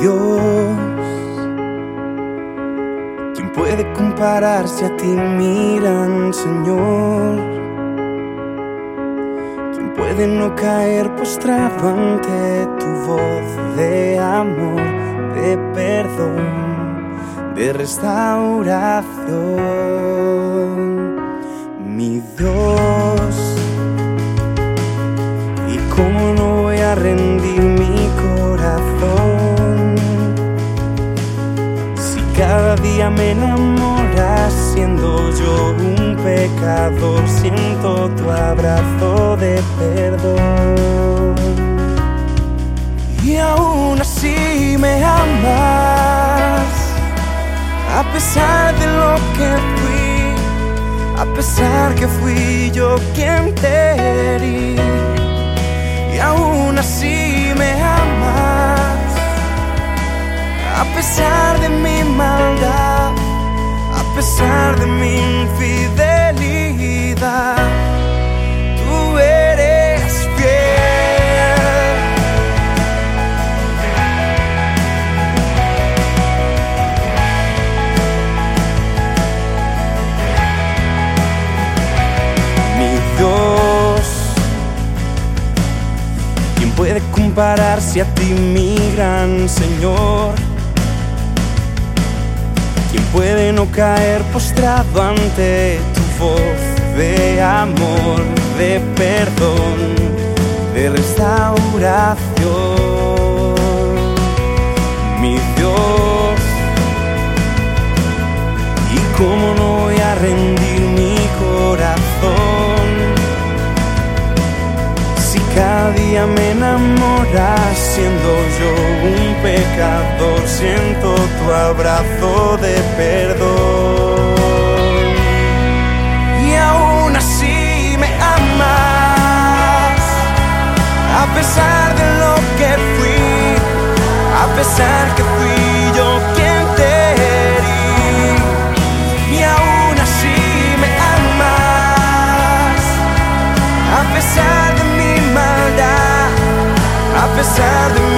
Dios. ¿Quién puede compararse a ti? Miran, Señor. ¿Quién puede no caer postrado ante tu voz de amor, de perdón, de restauración? Mi Dios. Cada día me enamoras siendo yo un pecador, siento tu abrazo de perdón. Y aún así me amas, a pesar de lo que fui, a pesar que fui yo quien te de mi maldad, a pesar de mi infidelidad. Tú eres fiel. Mi Dios, ¿quién puede compararse a ti, mi gran Señor? ¿Quién puede no caer postrado ante tu voz de amor, de perdón, de restauración? Mi Dios, me enamoras siendo yo un pecador, siento tu abrazo de perdón. tired